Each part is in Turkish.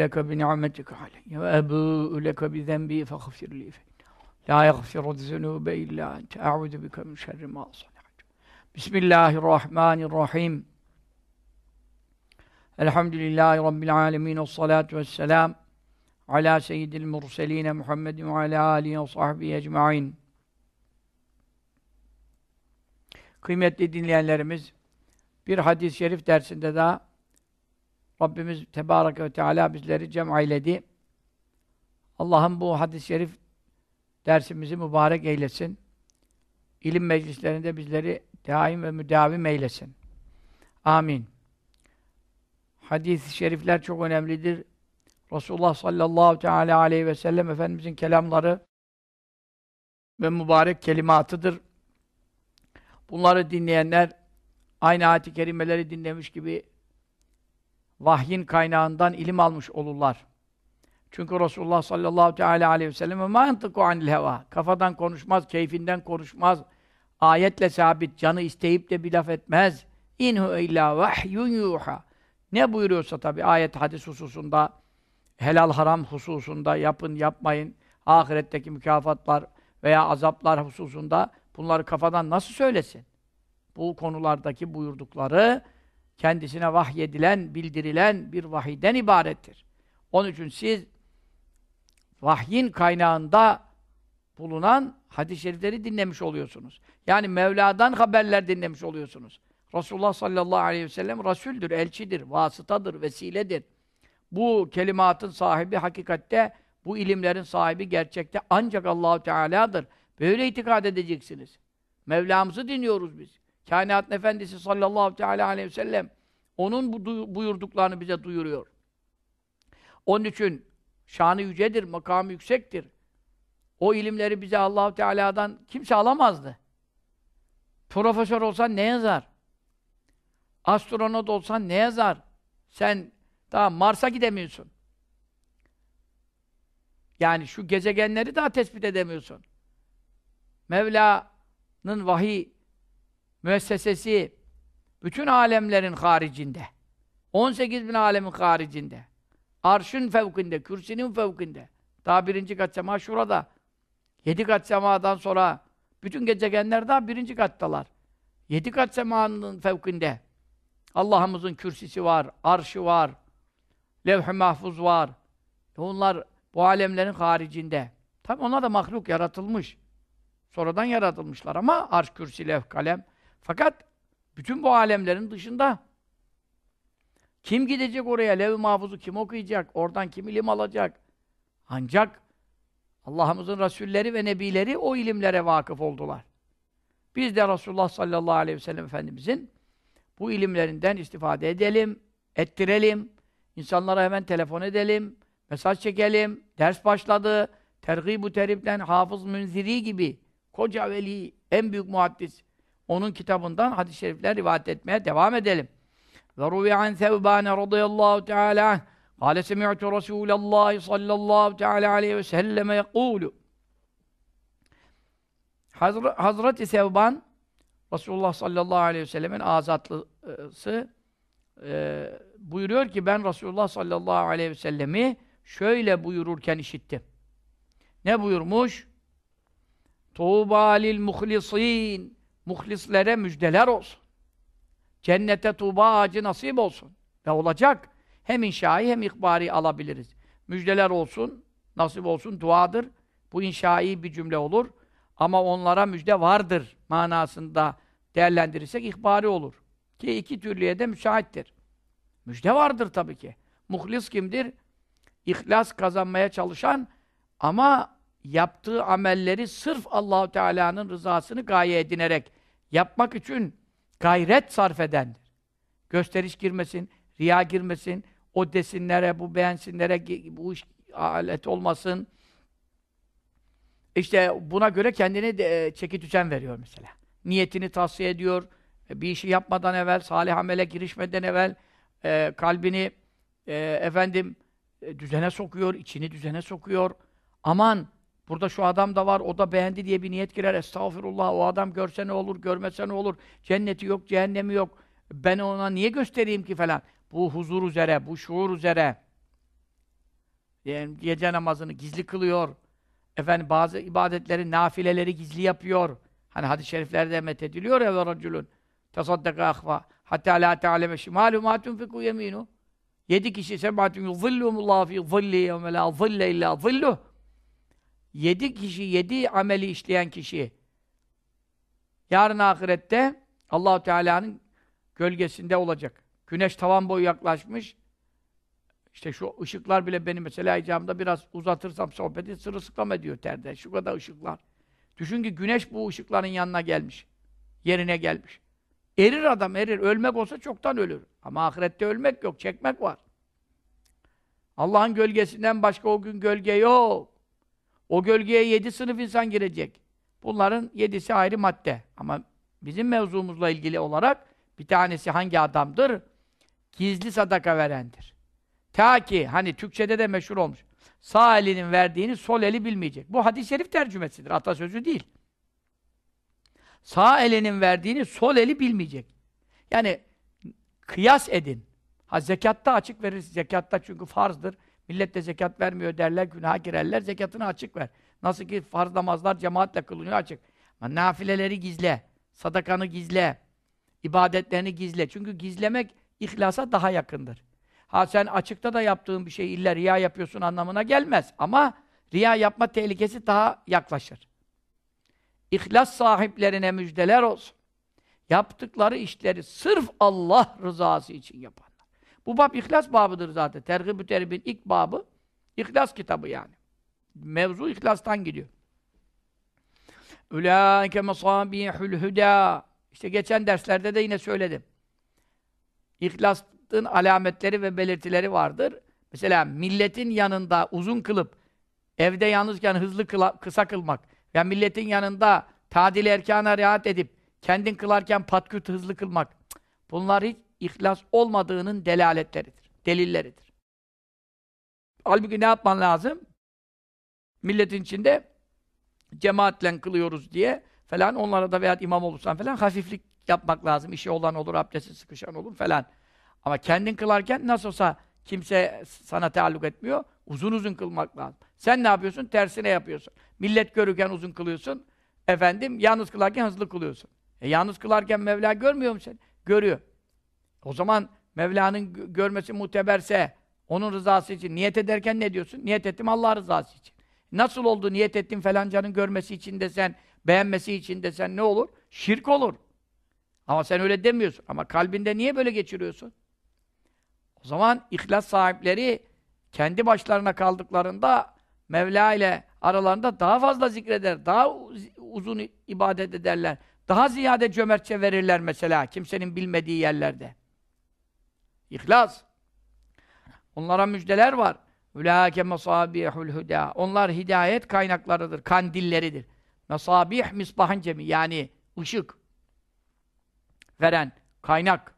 leke bi ni'metike aleyye ve ebu'u leke bi zenbi feğfir li fe. La yeğfiru zunube illa ente a'udu bike min şerri ma sana'tu. Bismillahirrahmanirrahim. Elhamdülillahi Rabbil alemin. Salatu vesselam. Ala seyyidil murseline Muhammedin ve ala alihi ve sahbihi ecma'in. Kıymetli dinleyenlerimiz, bir hadis-i şerif dersinde daha Rabbimiz Tebareke ve Teala bizleri cem eyledi. Allah'ım bu hadis-i şerif dersimizi mübarek eylesin. İlim meclislerinde bizleri daim ve müdavim eylesin. Amin. Hadis-i şerifler çok önemlidir. Resulullah sallallahu teala aleyhi ve sellem Efendimizin kelamları ve mübarek kelimatıdır. Bunları dinleyenler aynı ayet-i kerimeleri dinlemiş gibi vahyin kaynağından ilim almış olurlar. Çünkü Resulullah sallallahu teala aleyhi ve sellem mantıku anil heva. Kafadan konuşmaz, keyfinden konuşmaz. Ayetle sabit, canı isteyip de bir laf etmez. İnhu illa vahyun yuha. Ne buyuruyorsa tabi ayet hadis hususunda, helal haram hususunda yapın yapmayın, ahiretteki mükafatlar veya azaplar hususunda bunları kafadan nasıl söylesin? Bu konulardaki buyurdukları kendisine vahyedilen, bildirilen bir vahiden ibarettir. Onun için siz vahyin kaynağında bulunan hadis-i şerifleri dinlemiş oluyorsunuz. Yani Mevla'dan haberler dinlemiş oluyorsunuz. Resulullah sallallahu aleyhi ve sellem Resul'dür, elçidir, vasıtadır, vesiledir. Bu kelimatın sahibi hakikatte, bu ilimlerin sahibi gerçekte ancak Allahu Teala'dır. Böyle itikad edeceksiniz. Mevlamızı dinliyoruz biz. Kainatın Efendisi sallallahu teala aleyhi ve sellem onun bu buyurduklarını bize duyuruyor. Onun için şanı yücedir, makamı yüksektir. O ilimleri bize Allahu Teala'dan kimse alamazdı. Profesör olsan ne yazar? Astronot olsan ne yazar? Sen daha Mars'a gidemiyorsun. Yani şu gezegenleri daha tespit edemiyorsun. Mevla'nın vahiy müessesesi bütün alemlerin haricinde. 18 bin alemin haricinde. Arşın fevkinde, kürsünün fevkinde. Daha birinci kat sema şurada. Yedi kat semadan sonra bütün gezegenler daha birinci kattalar. Yedi kat semanın fevkinde. Allah'ımızın kürsüsü var, arşı var, levh-i mahfuz var. Onlar bu alemlerin haricinde. Tabi onlar da mahluk yaratılmış. Sonradan yaratılmışlar ama arş, kürsi, levh, kalem. Fakat bütün bu alemlerin dışında kim gidecek oraya? Lev-i mahfuzu kim okuyacak? Oradan kim ilim alacak? Ancak Allah'ımızın Resulleri ve Nebileri o ilimlere vakıf oldular. Biz de Resulullah sallallahu aleyhi ve sellem Efendimizin bu ilimlerinden istifade edelim, ettirelim, insanlara hemen telefon edelim, mesaj çekelim, ders başladı, tergib-u teripten Hafız Münziri gibi koca veli, en büyük muhaddis, onun kitabından hadis-i şerifler rivayet etmeye devam edelim. Ve ruvi an Sevbane radıyallahu teala Kale semi'tu Resulallah sallallahu teala aleyhi ve selleme yekulu Hazreti Sevban Resulullah sallallahu aleyhi ve sellemin azatlısı e, buyuruyor ki ben Resulullah sallallahu aleyhi ve sellemi şöyle buyururken işittim. Ne buyurmuş? Tuğba lil muhlisin muhlislere müjdeler olsun. Cennete tuğba ağacı nasip olsun. Ve olacak. Hem inşai hem ikbari alabiliriz. Müjdeler olsun, nasip olsun, duadır. Bu inşai bir cümle olur. Ama onlara müjde vardır manasında değerlendirirsek ihbari olur. Ki iki türlüye de müsaittir. Müjde vardır tabii ki. Muhlis kimdir? İhlas kazanmaya çalışan ama yaptığı amelleri sırf Allahu Teala'nın rızasını gaye edinerek yapmak için gayret sarf edendir. Gösteriş girmesin, riya girmesin, o desinlere, bu beğensinlere, bu iş alet olmasın. İşte buna göre kendini de, e, çeki düzen veriyor mesela. Niyetini tavsiye ediyor. E, bir işi yapmadan evvel, salih amele girişmeden evvel e, kalbini e, efendim e, düzene sokuyor, içini düzene sokuyor. Aman Burada şu adam da var, o da beğendi diye bir niyet girer. Estağfurullah, o adam görse ne olur, görmese ne olur. Cenneti yok, cehennemi yok. Ben ona niye göstereyim ki falan. Bu huzur üzere, bu şuur üzere Yani gece namazını gizli kılıyor. Efendim bazı ibadetleri, nafileleri gizli yapıyor. Hani hadis-i şeriflerde methediliyor ya racülün tasaddaka ahva hatta la te'aleme şimalu ma tunfiku yeminu. Yedi kişi sebatun yuzillumullahu fi zilli yevme la zille illa zilluh. Yedi kişi, yedi ameli işleyen kişi yarın ahirette Allahu Teala'nın gölgesinde olacak. Güneş tavan boyu yaklaşmış. İşte şu ışıklar bile benim mesela icabımda biraz uzatırsam sohbeti sırılsıklam ediyor terde. Şu kadar ışıklar. Düşün ki güneş bu ışıkların yanına gelmiş. Yerine gelmiş. Erir adam erir. Ölmek olsa çoktan ölür. Ama ahirette ölmek yok. Çekmek var. Allah'ın gölgesinden başka o gün gölge yok. O gölgeye yedi sınıf insan girecek. Bunların yedisi ayrı madde. Ama bizim mevzumuzla ilgili olarak bir tanesi hangi adamdır? Gizli sadaka verendir. Ta ki hani Türkçede de meşhur olmuş. Sağ elinin verdiğini sol eli bilmeyecek. Bu hadis-i şerif tercümesidir. Atasözü değil. Sağ elinin verdiğini sol eli bilmeyecek. Yani kıyas edin. Ha zekatta açık verir. Zekatta çünkü farzdır. Millet de zekat vermiyor derler, günaha girerler. Zekatını açık ver. Nasıl ki farz namazlar cemaatle kılınıyor açık. Ama nafileleri gizle. Sadakanı gizle. ibadetlerini gizle. Çünkü gizlemek ihlasa daha yakındır. Ha sen açıkta da yaptığın bir şey illa riya yapıyorsun anlamına gelmez. Ama riya yapma tehlikesi daha yaklaşır. İhlas sahiplerine müjdeler olsun. Yaptıkları işleri sırf Allah rızası için yapanlar. Bu bab ihlas babıdır zaten. Tergib-ü Terib'in ilk babı ihlas kitabı yani. Mevzu ihlastan gidiyor. Ulaike mesabihul huda. İşte geçen derslerde de yine söyledim. İhlasın alametleri ve belirtileri vardır. Mesela milletin yanında uzun kılıp evde yalnızken hızlı kıla, kısa kılmak ya milletin yanında tadil erkana riayet edip kendin kılarken patküt hızlı kılmak bunlar hiç ihlas olmadığının delaletleridir, delilleridir. Halbuki ne yapman lazım? Milletin içinde cemaatle kılıyoruz diye falan onlara da veya imam olursan falan hafiflik yapmak lazım. İşi olan olur, abdesti sıkışan olur falan. Ama kendin kılarken nasıl olsa kimse sana taalluk etmiyor. Uzun uzun kılmak lazım. Sen ne yapıyorsun? Tersine yapıyorsun. Millet görürken uzun kılıyorsun. Efendim, yalnız kılarken hızlı kılıyorsun. E yalnız kılarken Mevla görmüyor mu seni? Görüyor. O zaman Mevla'nın görmesi muteberse, onun rızası için niyet ederken ne diyorsun? Niyet ettim Allah rızası için. Nasıl oldu niyet ettim falancanın görmesi için desen, beğenmesi için desen ne olur? Şirk olur. Ama sen öyle demiyorsun. Ama kalbinde niye böyle geçiriyorsun? O zaman ihlas sahipleri kendi başlarına kaldıklarında Mevla ile aralarında daha fazla zikreder, daha uzun ibadet ederler, daha ziyade cömertçe verirler mesela kimsenin bilmediği yerlerde. İhlas. Onlara müjdeler var. Ülâke mesâbihul hudâ. Onlar hidayet kaynaklarıdır, kandilleridir. Mesâbih misbahın cemi yani ışık veren kaynak.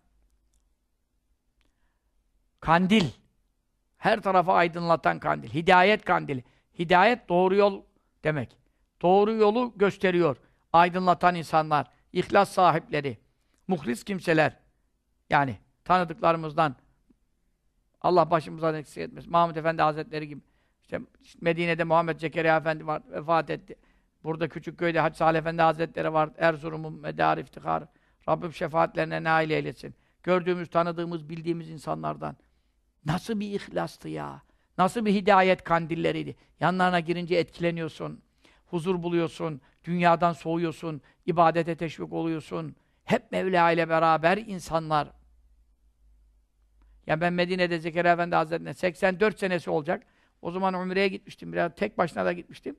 Kandil. Her tarafa aydınlatan kandil. Hidayet kandili. Hidayet doğru yol demek. Doğru yolu gösteriyor. Aydınlatan insanlar, ihlas sahipleri, muhlis kimseler. Yani tanıdıklarımızdan Allah başımızdan eksik etmesin. Mahmud Efendi Hazretleri gibi. İşte Medine'de Muhammed Zekeriya Efendi var, vefat etti. Burada Küçükköy'de Hacı Salih Efendi Hazretleri var. Erzurum'un medar iftiharı. Rabbim şefaatlerine nail eylesin. Gördüğümüz, tanıdığımız, bildiğimiz insanlardan. Nasıl bir ihlastı ya? Nasıl bir hidayet kandilleriydi? Yanlarına girince etkileniyorsun. Huzur buluyorsun. Dünyadan soğuyorsun. ibadete teşvik oluyorsun. Hep Mevla ile beraber insanlar. Ya ben Medine'de Zekeriya Efendi Hazretleri'ne 84 senesi olacak. O zaman Umre'ye gitmiştim. Biraz tek başına da gitmiştim.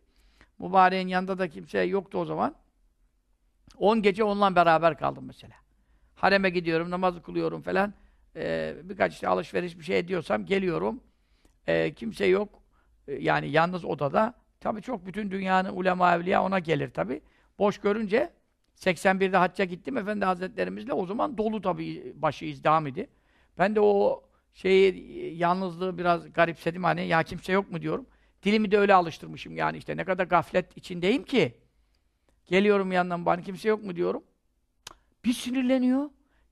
Mübareğin yanında da kimse yoktu o zaman. 10 gece onunla beraber kaldım mesela. Hareme gidiyorum, namazı kılıyorum falan. Ee, birkaç işte alışveriş bir şey ediyorsam geliyorum. Ee, kimse yok. Ee, yani yalnız odada. Tabii çok bütün dünyanın ulema evliya ona gelir tabii. Boş görünce 81'de hacca gittim Efendi Hazretlerimizle. O zaman dolu tabii başı izdiham idi. Ben de o şeyi yalnızlığı biraz garipsedim hani ya kimse yok mu diyorum. Dilimi de öyle alıştırmışım yani işte ne kadar gaflet içindeyim ki. Geliyorum yanından bana kimse yok mu diyorum. Bir sinirleniyor.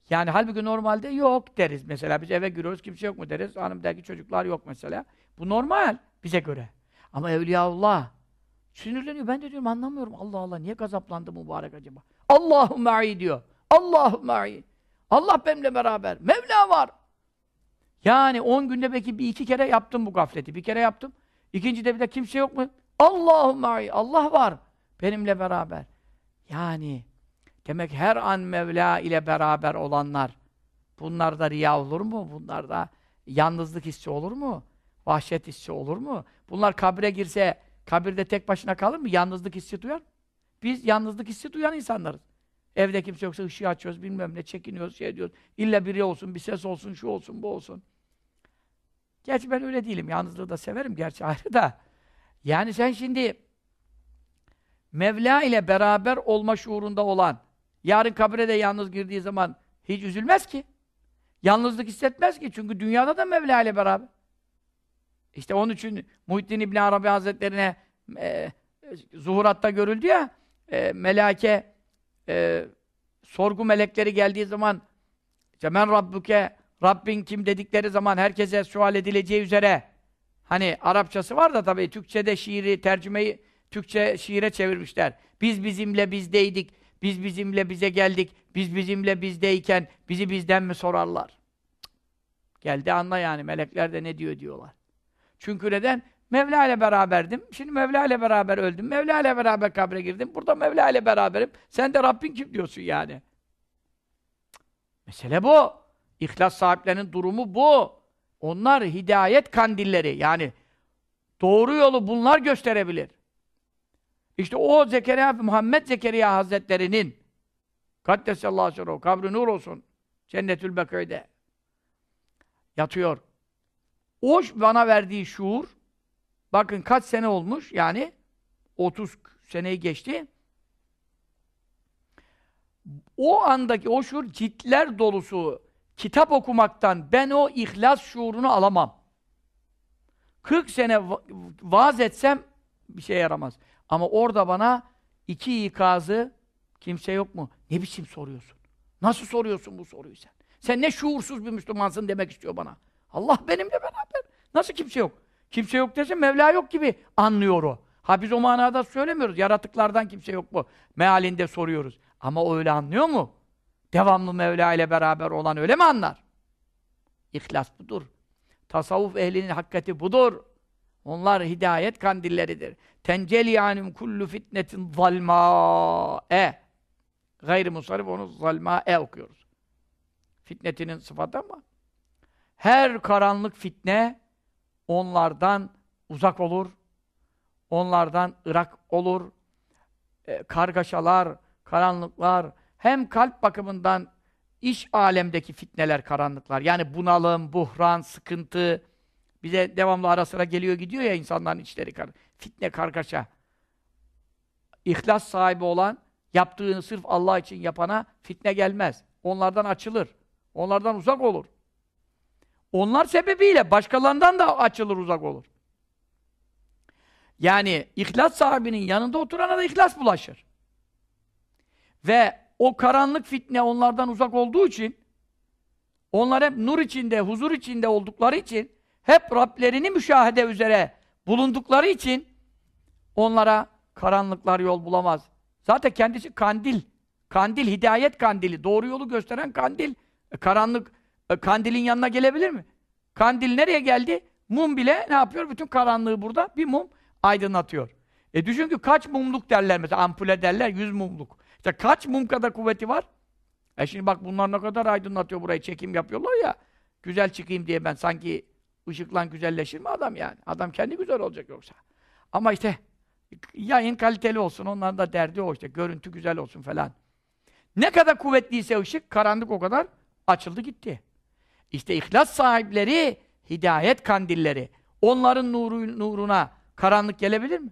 Yani halbuki normalde yok deriz mesela. Biz eve giriyoruz kimse yok mu deriz. Hanım der ki çocuklar yok mesela. Bu normal. bize göre. Ama Evliyaullah sinirleniyor. Ben de diyorum anlamıyorum. Allah Allah niye gazaplandı mübarek acaba? Allahu ma'i diyor. Allahu ma'i. Allah benimle beraber. Mevla var. Yani 10 günde belki bir iki kere yaptım bu gafleti. Bir kere yaptım. İkinci de bir de kimse yok mu? Allahu ma'i. Allah var. Benimle beraber. Yani demek her an Mevla ile beraber olanlar bunlarda riya olur mu? Bunlarda yalnızlık hissi olur mu? Vahşet hissi olur mu? Bunlar kabre girse kabirde tek başına kalır mı? Yalnızlık hissi duyar mı? Biz yalnızlık hissi duyan insanlarız. Evde kimse yoksa ışığı açıyoruz, bilmem ne, çekiniyoruz, şey diyoruz. İlla biri olsun, bir ses olsun, şu olsun, bu olsun. Gerçi ben öyle değilim. Yalnızlığı da severim gerçi ayrı da. Yani sen şimdi Mevla ile beraber olma şuurunda olan, yarın kabire de yalnız girdiği zaman hiç üzülmez ki. Yalnızlık hissetmez ki. Çünkü dünyada da Mevla ile beraber. İşte onun için Muhittin İbn Arabi Hazretlerine e, zuhuratta görüldü ya e, melake e, sorgu melekleri geldiği zaman işte men rabbuke Rabbin kim dedikleri zaman herkese sual edileceği üzere hani Arapçası var da tabii Türkçe'de şiiri tercümeyi Türkçe şiire çevirmişler. Biz bizimle bizdeydik. Biz bizimle bize geldik. Biz bizimle bizdeyken bizi bizden mi sorarlar? Geldi anla yani. Melekler de ne diyor diyorlar. Çünkü neden? Mevla ile beraberdim. Şimdi Mevla ile beraber öldüm. Mevla ile beraber kabre girdim. Burada Mevla ile beraberim. Sen de Rabbin kim diyorsun yani? Mesele bu. İhlas sahiplerinin durumu bu. Onlar hidayet kandilleri. Yani doğru yolu bunlar gösterebilir. İşte o Zekeriya, Muhammed Zekeriya Hazretleri'nin Kaddesallahu aleyhi ve kabri nur olsun. Cennetül Beköy'de yatıyor. O bana verdiği şuur bakın kaç sene olmuş yani 30 seneyi geçti. O andaki o şuur ciltler dolusu kitap okumaktan ben o ihlas şuurunu alamam. 40 sene va vaaz etsem bir şey yaramaz. Ama orada bana iki ikazı kimse yok mu? Ne biçim soruyorsun? Nasıl soruyorsun bu soruyu sen? Sen ne şuursuz bir Müslümansın demek istiyor bana. Allah benimle beraber. Nasıl kimse yok? Kimse yok dese Mevla yok gibi anlıyor o. Ha biz o manada söylemiyoruz. Yaratıklardan kimse yok mu? Mealinde soruyoruz. Ama o öyle anlıyor mu? Devamlı Mevla ile beraber olan öyle mi anlar? İhlas budur. Tasavvuf ehlinin hakikati budur. Onlar hidayet kandilleridir. Tenceli anim kullu fitnetin zalma e. Gayri musarif onu zalma e okuyoruz. Fitnetinin sıfatı ama her karanlık fitne onlardan uzak olur. Onlardan ırak olur. E, kargaşalar, karanlıklar hem kalp bakımından iş alemdeki fitneler, karanlıklar. Yani bunalım, buhran, sıkıntı bize devamlı ara sıra geliyor gidiyor ya insanların içleri kar fitne, kargaşa. İhlas sahibi olan yaptığını sırf Allah için yapana fitne gelmez. Onlardan açılır. Onlardan uzak olur. Onlar sebebiyle başkalarından da açılır, uzak olur. Yani ihlas sahibinin yanında oturana da ihlas bulaşır. Ve o karanlık fitne onlardan uzak olduğu için onlar hep nur içinde, huzur içinde oldukları için hep Rablerini müşahede üzere bulundukları için onlara karanlıklar yol bulamaz. Zaten kendisi kandil. Kandil, hidayet kandili. Doğru yolu gösteren kandil. E, karanlık, e, kandilin yanına gelebilir mi? Kandil nereye geldi? Mum bile ne yapıyor? Bütün karanlığı burada bir mum aydınlatıyor. E düşün ki kaç mumluk derler mesela, ampule derler, yüz mumluk. İşte kaç mum kadar kuvveti var? E şimdi bak bunlar ne kadar aydınlatıyor burayı, çekim yapıyorlar ya. Güzel çıkayım diye ben sanki ışıkla güzelleşir mi adam yani? Adam kendi güzel olacak yoksa. Ama işte yayın kaliteli olsun, onların da derdi o işte, görüntü güzel olsun falan. Ne kadar kuvvetliyse ışık, karanlık o kadar açıldı gitti. İşte ihlas sahipleri, hidayet kandilleri. Onların nuru, nuruna karanlık gelebilir mi?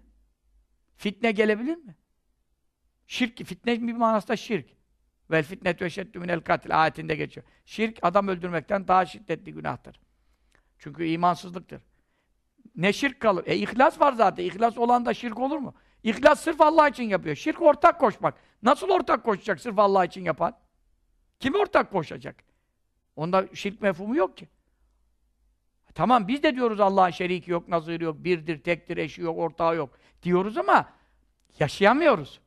Fitne gelebilir mi? Şirk, fitne bir manasında şirk. Vel fitnetu eşeddü minel katil ayetinde geçiyor. Şirk adam öldürmekten daha şiddetli günahtır. Çünkü imansızlıktır. Ne şirk kalır? E ihlas var zaten. İhlas olan da şirk olur mu? İhlas sırf Allah için yapıyor. Şirk ortak koşmak. Nasıl ortak koşacak sırf Allah için yapan? Kim ortak koşacak? Onda şirk mefhumu yok ki. Tamam biz de diyoruz Allah'ın şeriki yok, nazırı yok, birdir, tektir, eşi yok, ortağı yok diyoruz ama yaşayamıyoruz.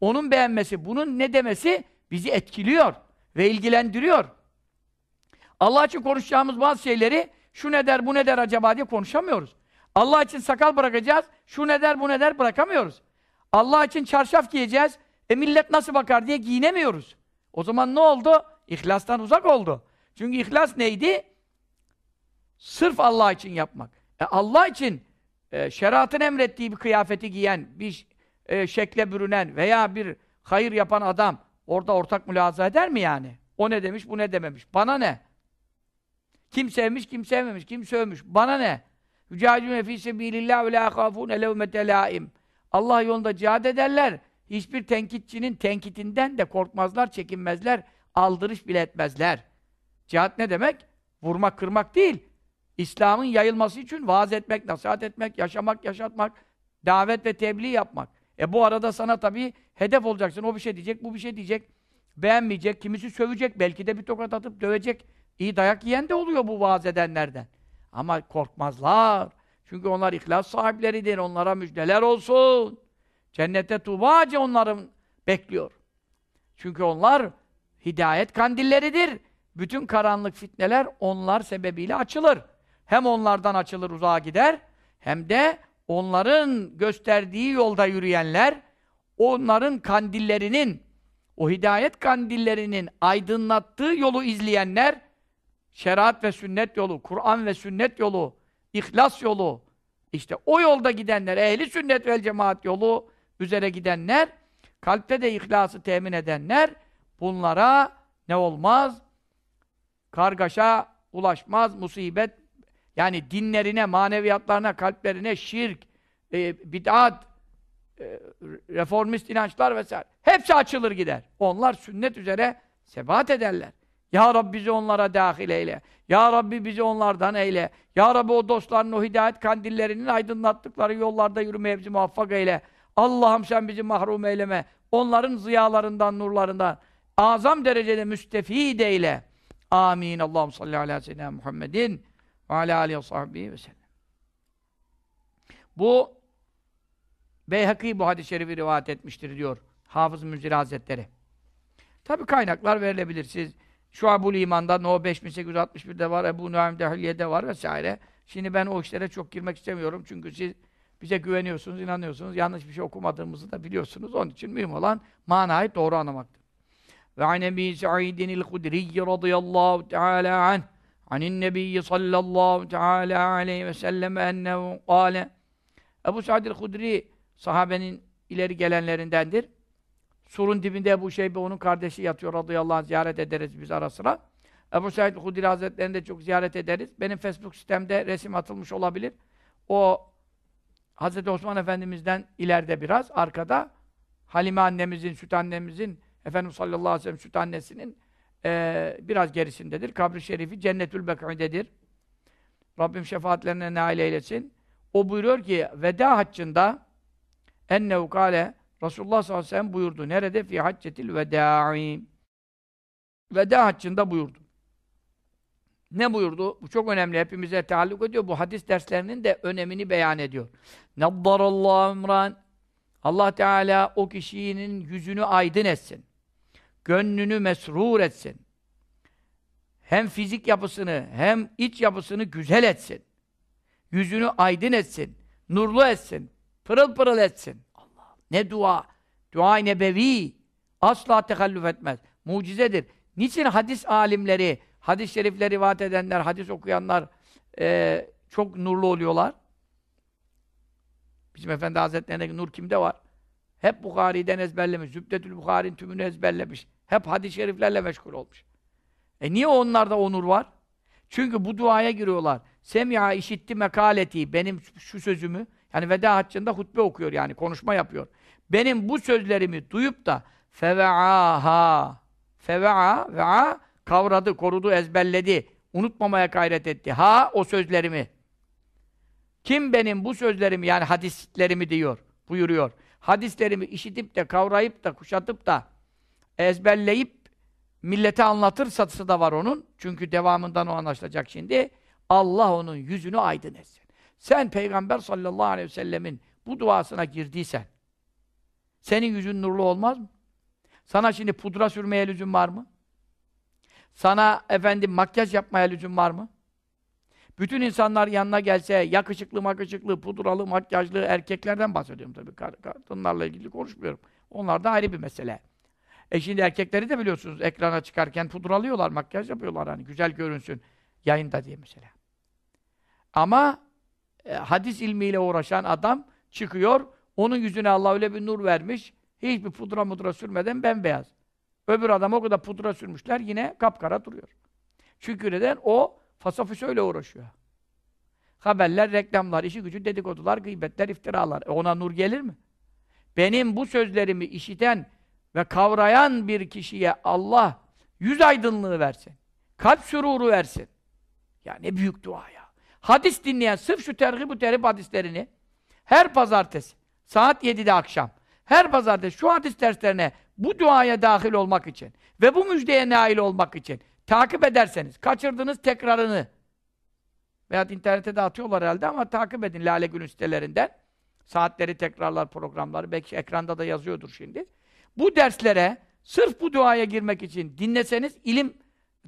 Onun beğenmesi, bunun ne demesi bizi etkiliyor ve ilgilendiriyor. Allah için konuşacağımız bazı şeyleri şu ne der, bu ne der acaba diye konuşamıyoruz. Allah için sakal bırakacağız, şu ne der, bu ne der bırakamıyoruz. Allah için çarşaf giyeceğiz, e millet nasıl bakar diye giyinemiyoruz. O zaman ne oldu? İhlastan uzak oldu. Çünkü ihlas neydi? Sırf Allah için yapmak. E Allah için e, şeriatın emrettiği bir kıyafeti giyen, bir e, şekle bürünen veya bir hayır yapan adam orada ortak mülaza eder mi yani? O ne demiş, bu ne dememiş. Bana ne? Kim sevmiş, kim sevmemiş, kim sövmüş. Bana ne? Yücahidûne fî sebîlillâh ve lâ khâfûne levmete lâim. Allah yolunda cihad ederler. Hiçbir tenkitçinin tenkitinden de korkmazlar, çekinmezler, aldırış bile etmezler. Cihad ne demek? Vurmak, kırmak değil. İslam'ın yayılması için vaaz etmek, nasihat etmek, yaşamak, yaşatmak, davet ve tebliğ yapmak. E bu arada sana tabii hedef olacaksın. O bir şey diyecek, bu bir şey diyecek. Beğenmeyecek, kimisi sövecek, belki de bir tokat atıp dövecek. İyi dayak yiyen de oluyor bu vaaz edenlerden. Ama korkmazlar. Çünkü onlar ihlas sahipleridir. Onlara müjdeler olsun. Cennette tuğbaca onların bekliyor. Çünkü onlar hidayet kandilleridir. Bütün karanlık fitneler onlar sebebiyle açılır. Hem onlardan açılır uzağa gider, hem de onların gösterdiği yolda yürüyenler, onların kandillerinin, o hidayet kandillerinin aydınlattığı yolu izleyenler, şeriat ve sünnet yolu, Kur'an ve sünnet yolu, ihlas yolu, işte o yolda gidenler, ehli sünnet vel cemaat yolu üzere gidenler, kalpte de ihlası temin edenler, bunlara ne olmaz? Kargaşa ulaşmaz, musibet, yani dinlerine, maneviyatlarına, kalplerine şirk, e, bid'at, e, reformist inançlar vesaire. Hepsi açılır gider. Onlar sünnet üzere sebat ederler. Ya Rabbi bizi onlara dahil eyle. Ya Rabbi bizi onlardan eyle. Ya Rabbi o dostların o hidayet kandillerinin aydınlattıkları yollarda yürümeye bizi muvaffak eyle. Allah'ım sen bizi mahrum eyleme. Onların ziyalarından, nurlarından azam derecede müstefid eyle. Amin. Allahum salli ala seyyidina Muhammedin ve ala aleyhi ve sahbihi ve sellem. Bu Beyhaki bu hadis-i şerifi rivayet etmiştir diyor Hafız Münzir Hazretleri. Tabi kaynaklar verilebilir. Siz Şuab-ül İman'da No 5861'de var, Ebu Nuaym Dehliye'de var vesaire. Şimdi ben o işlere çok girmek istemiyorum çünkü siz bize güveniyorsunuz, inanıyorsunuz. Yanlış bir şey okumadığımızı da biliyorsunuz. Onun için mühim olan manayı doğru anlamaktır. Ve an Ebi Sa'idin el-Hudri radıyallahu teala anh anin nebiyyi sallallahu teala aleyhi ve sellem ennehu kâle Ebu Sa'id el-Hudri sahabenin ileri gelenlerindendir. Surun dibinde Ebu Şeybe onun kardeşi yatıyor radıyallahu anh ziyaret ederiz biz ara sıra. Ebu Said Hudri Hazretleri'ni de çok ziyaret ederiz. Benim Facebook sistemde resim atılmış olabilir. O Hazreti Osman Efendimiz'den ileride biraz, arkada Halime annemizin, süt annemizin, Efendimiz sallallahu aleyhi ve sellem süt annesinin e, biraz gerisindedir. Kabri şerifi Cennetül Bek'i'dedir. Rabbim şefaatlerine nail eylesin. O buyuruyor ki veda haccında ennehu kâle Resulullah sallallahu aleyhi ve sellem buyurdu. Nerede? Fi haccetil veda'i. Veda haccında buyurdu. Ne buyurdu? Bu çok önemli. Hepimize taalluk ediyor. Bu hadis derslerinin de önemini beyan ediyor. Naddarallahu imran. Allah Teala o kişinin yüzünü aydın etsin. Gönlünü mesrur etsin. Hem fizik yapısını hem iç yapısını güzel etsin. Yüzünü aydın etsin. Nurlu etsin. Pırıl pırıl etsin. Allah. Ne dua? Dua-i nebevi. Asla tekallüf etmez. Mucizedir. Niçin hadis alimleri, hadis-i şerifleri rivayet edenler, hadis okuyanlar e, çok nurlu oluyorlar? Bizim Efendi Hazretleri'ndeki nur kimde var? Hep Bukhari'den ezberlemiş. Zübdetül Bukhari'nin tümünü ezberlemiş. Hep hadis-i şeriflerle meşgul olmuş. E niye onlarda o nur var? Çünkü bu duaya giriyorlar. Semiha işitti mekaleti, benim şu sözümü, yani veda haccında hutbe okuyor yani, konuşma yapıyor. Benim bu sözlerimi duyup da feve'aha feve'a ve'a kavradı, korudu, ezberledi. Unutmamaya gayret etti. Ha o sözlerimi. Kim benim bu sözlerimi yani hadislerimi diyor, buyuruyor. Hadislerimi işitip de kavrayıp da kuşatıp da ezberleyip millete anlatır satısı da var onun. Çünkü devamından o anlaşılacak şimdi. Allah onun yüzünü aydın etsin. Sen Peygamber sallallahu aleyhi ve sellemin bu duasına girdiysen, senin yüzün nurlu olmaz mı? Sana şimdi pudra sürmeye lüzum var mı? Sana efendim makyaj yapmaya lüzum var mı? Bütün insanlar yanına gelse, yakışıklı makışıklı, pudralı, makyajlı erkeklerden bahsediyorum tabii. Kadınlarla ilgili konuşmuyorum. Onlar da ayrı bir mesele. E şimdi erkekleri de biliyorsunuz ekrana çıkarken pudralıyorlar, makyaj yapıyorlar hani güzel görünsün yayında diye mesela. Ama e, hadis ilmiyle uğraşan adam çıkıyor, onun yüzüne Allah öyle bir nur vermiş, hiçbir pudra mudra sürmeden bembeyaz. Öbür adam o kadar pudra sürmüşler, yine kapkara duruyor. Çünkü neden? O fasafisoyla uğraşıyor. Haberler, reklamlar, işi gücü dedikodular, gıybetler, iftiralar. E ona nur gelir mi? Benim bu sözlerimi işiten ve kavrayan bir kişiye Allah yüz aydınlığı versin. Kalp süruru versin. Ya ne büyük dua ya. Hadis dinleyen, sırf şu tergib bu terhib hadislerini her pazartesi, saat 7'de akşam, her pazartesi şu hadis derslerine bu duaya dahil olmak için ve bu müjdeye nail olmak için takip ederseniz, kaçırdığınız tekrarını veya internete de atıyorlar herhalde ama takip edin Lale Gül'ün sitelerinden. Saatleri tekrarlar programları, belki ekranda da yazıyordur şimdi. Bu derslere sırf bu duaya girmek için dinleseniz ilim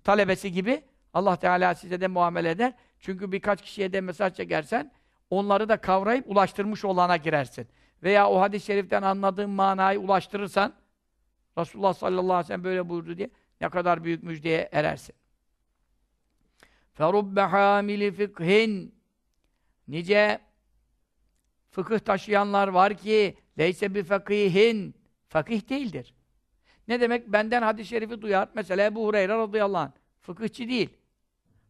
talebesi gibi Allah Teala size de muamele eder. Çünkü birkaç kişiye de mesaj çekersen onları da kavrayıp ulaştırmış olana girersin. Veya o hadis-i şeriften anladığın manayı ulaştırırsan Resulullah sallallahu aleyhi ve sellem böyle buyurdu diye ne kadar büyük müjdeye erersin. فَرُبَّ حَامِلِ فِقْهٍ Nice fıkıh taşıyanlar var ki leyse bi fakihin fakih değildir. Ne demek? Benden hadis-i şerifi duyar. Mesela Ebu Hureyre radıyallahu anh. Fıkıhçı değil.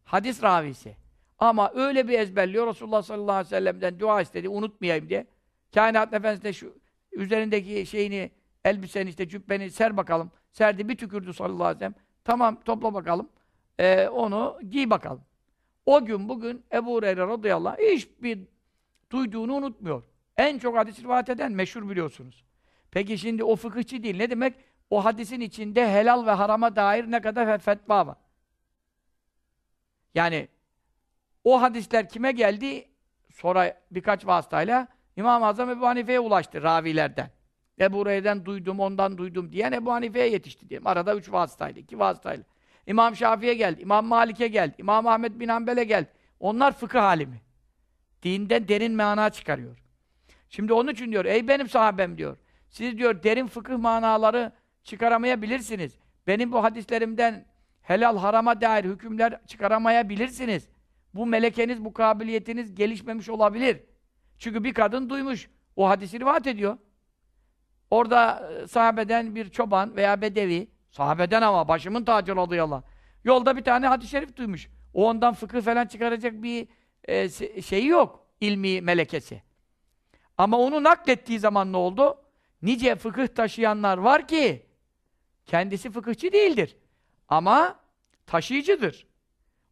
Hadis ravisi. Ama öyle bir ezberliyor Resulullah sallallahu aleyhi ve sellem'den dua istedi unutmayayım diye. Kainat Efendisi de şu üzerindeki şeyini elbiseni işte cübbeni ser bakalım. Serdi bir tükürdü sallallahu aleyhi ve sellem. Tamam topla bakalım. Ee, onu giy bakalım. O gün bugün Ebu Hureyre radıyallahu anh hiçbir duyduğunu unutmuyor. En çok hadis rivayet eden meşhur biliyorsunuz. Peki şimdi o fıkıhçı değil. Ne demek? O hadisin içinde helal ve harama dair ne kadar fetva var. Yani o hadisler kime geldi? Sonra birkaç vasıtayla İmam-ı Azam Ebu Hanife'ye ulaştı ravilerden. Ebu Hureyre'den duydum, ondan duydum diyen Ebu Hanife'ye yetişti diyelim. Arada üç vasıtayla, iki vasıtayla. İmam Şafii'ye geldi, İmam Malik'e geldi, İmam Ahmet bin Hanbel'e geldi. Onlar fıkıh halimi. Dinden derin mana çıkarıyor. Şimdi onun için diyor, ey benim sahabem diyor. Siz diyor derin fıkıh manaları çıkaramayabilirsiniz. Benim bu hadislerimden helal harama dair hükümler çıkaramayabilirsiniz. Bu melekeniz, bu kabiliyetiniz gelişmemiş olabilir. Çünkü bir kadın duymuş. O hadisi rivayet ediyor. Orada e, sahabeden bir çoban veya bedevi, sahabeden ama başımın tacı radıyallahu Yolda bir tane hadis-i şerif duymuş. O ondan fıkıh falan çıkaracak bir e, şeyi yok. ilmi melekesi. Ama onu naklettiği zaman ne oldu? Nice fıkıh taşıyanlar var ki kendisi fıkıhçı değildir. Ama taşıyıcıdır.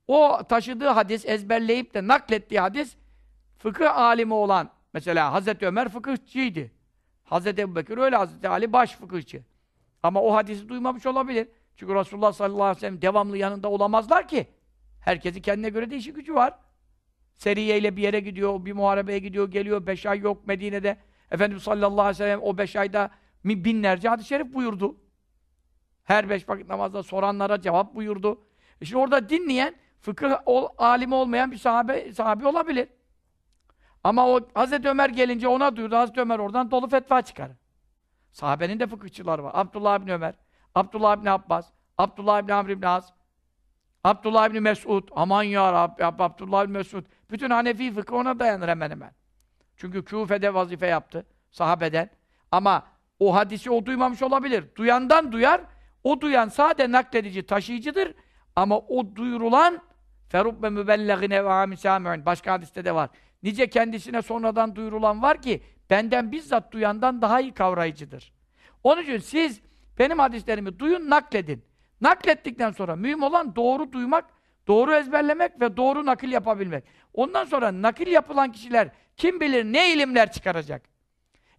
O taşıdığı hadis, ezberleyip de naklettiği hadis fıkıh alimi olan, mesela Hazreti Ömer fıkıhçıydı. Hazreti Ebu Bekir öyle, Hazreti Ali baş fıkıhçı. Ama o hadisi duymamış olabilir. Çünkü Resulullah sallallahu aleyhi ve sellem devamlı yanında olamazlar ki. Herkesin kendine göre de işi gücü var. Seriye ile bir yere gidiyor, bir muharebeye gidiyor, geliyor, beş ay yok Medine'de. Efendimiz sallallahu aleyhi ve sellem o beş ayda binlerce hadis-i şerif buyurdu. Her beş vakit namazda soranlara cevap buyurdu. E orada dinleyen, fıkıh ol, alimi olmayan bir sahabe, sahabi olabilir. Ama o Hazreti Ömer gelince ona duyurdu. Hazreti Ömer oradan dolu fetva çıkarır. Sahabenin de fıkıhçıları var. Abdullah bin Ömer, Abdullah bin Abbas, Abdullah bin Amr bin Az, Abdullah bin Mesud, aman ya Rabbi, Abdullah bin Mesud. Bütün Hanefi fıkı ona dayanır hemen hemen. Çünkü Küfe'de vazife yaptı, sahabeden. Ama o hadisi o duymamış olabilir. Duyandan duyar, o duyan sade nakledici, taşıyıcıdır. Ama o duyurulan ferubbe mübellegine ve amisâmi'un. Başka hadiste de var. Nice kendisine sonradan duyurulan var ki benden bizzat duyandan daha iyi kavrayıcıdır. Onun için siz benim hadislerimi duyun, nakledin. Naklettikten sonra mühim olan doğru duymak, doğru ezberlemek ve doğru nakil yapabilmek. Ondan sonra nakil yapılan kişiler kim bilir ne ilimler çıkaracak.